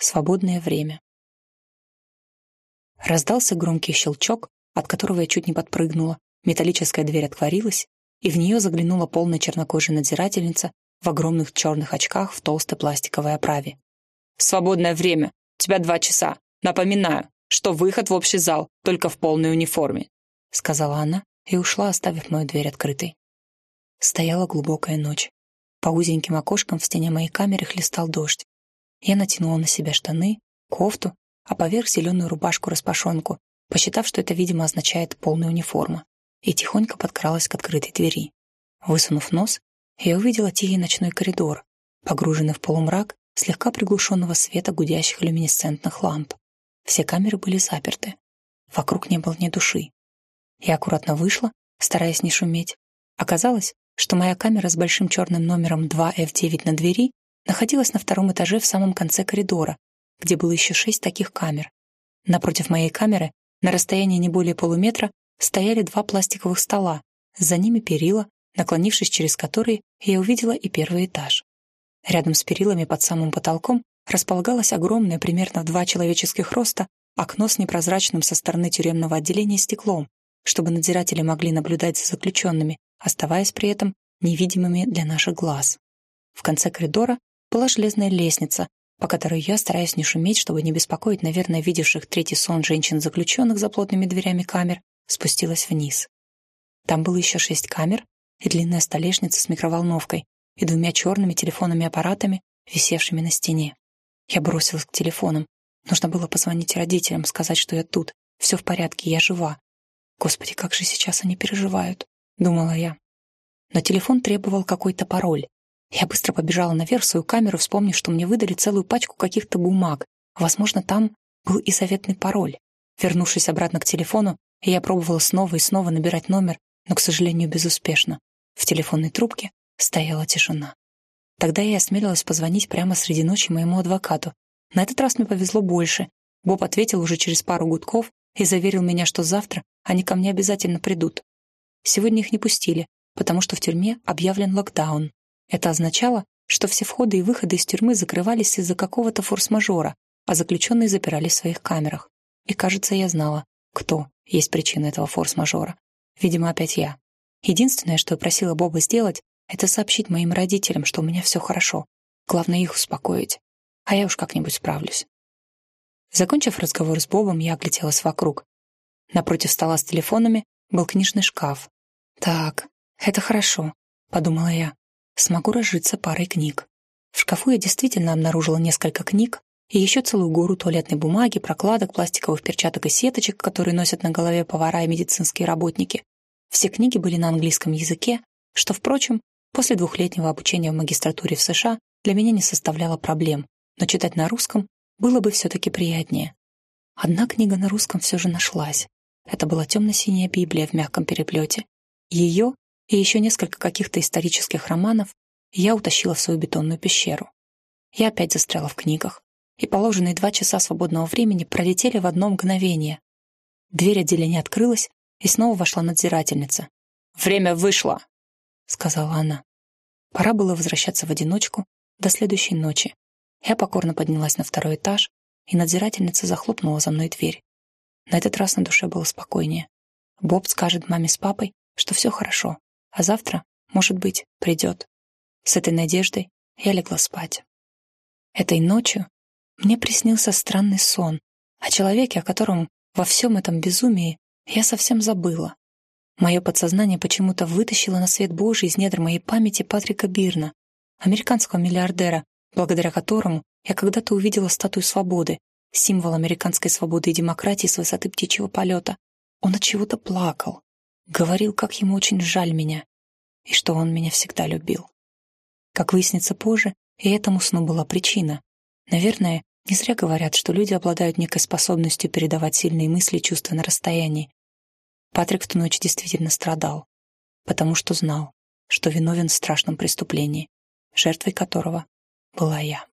Свободное время. Раздался громкий щелчок, от которого я чуть не подпрыгнула. Металлическая дверь отворилась, и в нее заглянула полная чернокожая надзирательница в огромных черных очках в толстой пластиковой оправе. «Свободное время! Тебя два часа! Напоминаю, что выход в общий зал, только в полной униформе!» сказала она и ушла, оставив мою дверь открытой. Стояла глубокая ночь. По узеньким окошкам в стене моей камеры хлестал дождь. Я натянула на себя штаны, кофту, а поверх зеленую рубашку-распашонку, посчитав, что это, видимо, означает полная униформа, и тихонько подкралась к открытой двери. Высунув нос, я увидела тихий ночной коридор, погруженный в полумрак слегка приглушенного света гудящих люминесцентных ламп. Все камеры были заперты. Вокруг не было ни души. Я аккуратно вышла, стараясь не шуметь. Оказалось, что моя камера с большим черным номером 2F9 на двери находилась на втором этаже в самом конце коридора, где было еще шесть таких камер. Напротив моей камеры, на расстоянии не более полуметра, стояли два пластиковых стола, за ними перила, наклонившись через которые, я увидела и первый этаж. Рядом с перилами под самым потолком располагалось огромное, примерно в два человеческих роста, окно с непрозрачным со стороны тюремного отделения стеклом, чтобы надзиратели могли наблюдать за заключенными, оставаясь при этом невидимыми для наших глаз. В конце коридора была железная лестница, по которой я, стараясь не шуметь, чтобы не беспокоить, наверное, видевших третий сон женщин-заключенных за плотными дверями камер, спустилась вниз. Там было еще шесть камер и длинная столешница с микроволновкой и двумя черными телефонными-аппаратами, висевшими на стене. Я бросилась к телефонам. Нужно было позвонить родителям, сказать, что я тут. Все в порядке, я жива. Господи, как же сейчас они переживают, думала я. Но телефон требовал какой-то пароль. Я быстро побежала наверх в свою камеру, вспомнив, что мне выдали целую пачку каких-то бумаг. Возможно, там был и заветный пароль. Вернувшись обратно к телефону, я пробовала снова и снова набирать номер, но, к сожалению, безуспешно. В телефонной трубке стояла тишина. Тогда я осмелилась позвонить прямо среди ночи моему адвокату. На этот раз мне повезло больше. Боб ответил уже через пару гудков и заверил меня, что завтра они ко мне обязательно придут. Сегодня их не пустили, потому что в тюрьме объявлен локдаун. Это означало, что все входы и выходы из тюрьмы закрывались из-за какого-то форс-мажора, а заключенные запирались в своих камерах. И, кажется, я знала, кто есть причина этого форс-мажора. Видимо, опять я. Единственное, что я просила Боба сделать, это сообщить моим родителям, что у меня все хорошо. Главное их успокоить. А я уж как-нибудь справлюсь. Закончив разговор с Бобом, я огляделась вокруг. Напротив стола с телефонами был книжный шкаф. «Так, это хорошо», — подумала я смогу разжиться парой книг. В шкафу я действительно обнаружила несколько книг и еще целую гору туалетной бумаги, прокладок, пластиковых перчаток и сеточек, которые носят на голове повара и медицинские работники. Все книги были на английском языке, что, впрочем, после двухлетнего обучения в магистратуре в США для меня не составляло проблем, но читать на русском было бы все-таки приятнее. Одна книга на русском все же нашлась. Это была темно-синяя Библия в мягком переплете. Ее и еще несколько каких-то исторических романов я утащила в свою бетонную пещеру. Я опять застряла в книгах, и положенные два часа свободного времени пролетели в одно мгновение. Дверь отделения открылась, и снова вошла надзирательница. «Время вышло!» — сказала она. Пора было возвращаться в одиночку до следующей ночи. Я покорно поднялась на второй этаж, и надзирательница захлопнула за мной дверь. На этот раз на душе было спокойнее. Боб скажет маме с папой, что все хорошо, а завтра, может быть, придет. С этой надеждой я легла спать. Этой ночью мне приснился странный сон о человеке, о котором во всем этом безумии я совсем забыла. Мое подсознание почему-то вытащило на свет Божий из недр моей памяти Патрика Бирна, американского миллиардера, благодаря которому я когда-то увидела статую свободы, символ американской свободы и демократии с высоты птичьего полета. Он от чего-то плакал, Говорил, как ему очень жаль меня, и что он меня всегда любил. Как выяснится позже, и этому сну была причина. Наверное, не зря говорят, что люди обладают некой способностью передавать сильные мысли и чувства на расстоянии. Патрик в ту ночь действительно страдал, потому что знал, что виновен в страшном преступлении, жертвой которого была я.